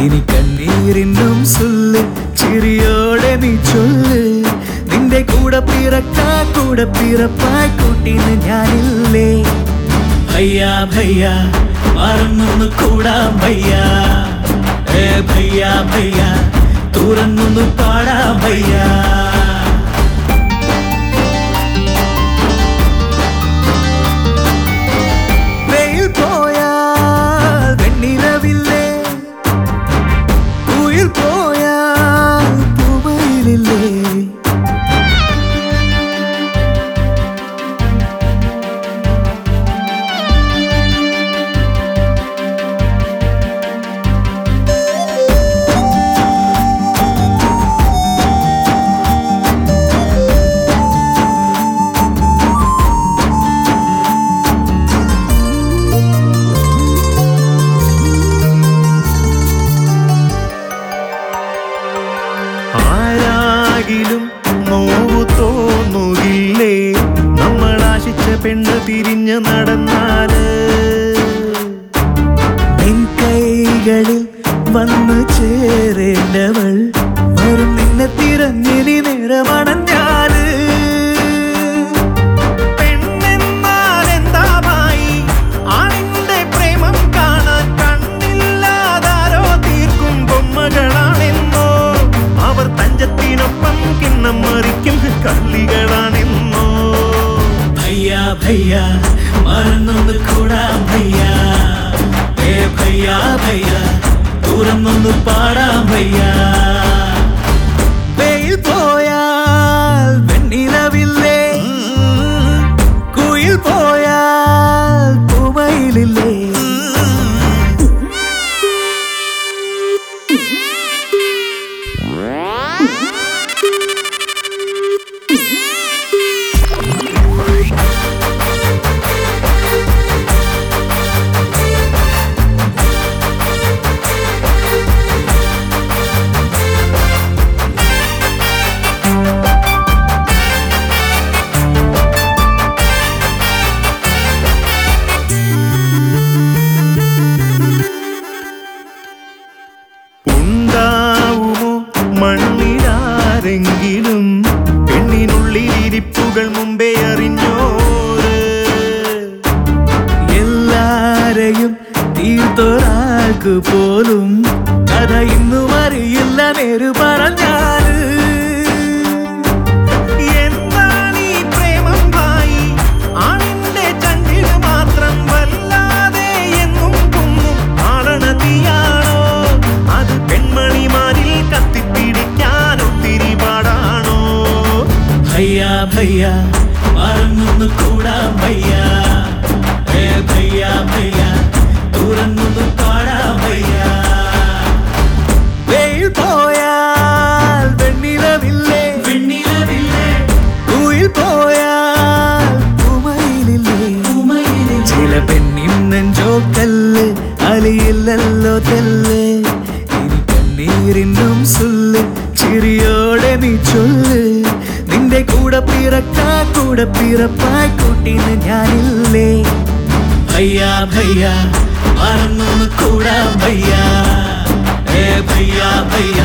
ഇനി കണ്ണീരിനും സുല്ല്. ചിരിയോടെ നീ ചൊല്ല്. നിന്റെ കൂടെ പിറക്കാ കൂടെ പിറപ്പായി കൂട്ടിന്ന് ഞാനില്ലേ? ഭയ്യാ ഭയ്യാ മറന്നൊന്ന് കൂടാം ഭയ്യാ. ഭയ്യാ ഭയ്യ തുറന്നൊന്ന് പാടാം ഭയ്യ. ആരാകിലും നോവു തോന്നുകില്ലേ? നമ്മൾ ആശിച്ച പെണ്ണ് തിരിഞ്ഞു നടന്നാൽ? കൈകളിൽ വന്നു ചേരേണ്ടവൾ വരും നിന്നെ തിരഞ്ഞിനി നേരമണഞ്ഞാൽ ഭയ്യ മറന്നൊന്ന് കൂടാം ഭയ്യ ഏ ഭയ്യ ഭയ്യ തുറന്നൊന്ന് പാടാം ഭയ്യ മുമ്പേ അറിഞ്ഞോര് എല്ലാരെയും തീർത്തൊരാൾക്ക് പോലും കഥ ഇന്നും അറിയില്ല നേര് പറഞ്ഞാൽ ഭയ്യ മറന്നൊന്ന് കൂടാം ഭയ്യ. ഏ ഭയ്യ ഭയ്യ തുറന്നൊന്ന് പാടാം ഭയ്യ. വെയിൽ പോയാൽ വെണ്ണിലവില്ലേ? വെണ്ണിലവില്ലേ? കുയിൽ കൂടെ പിറപ്പായി കൂട്ടിന്ന് ഞാനില്ലേ? ഭയ്യ ഭയ്യ മറന്നൊന്ന് കൂടാ ഭയ്യ ഏ ഭയ്യ ഭയ്യ.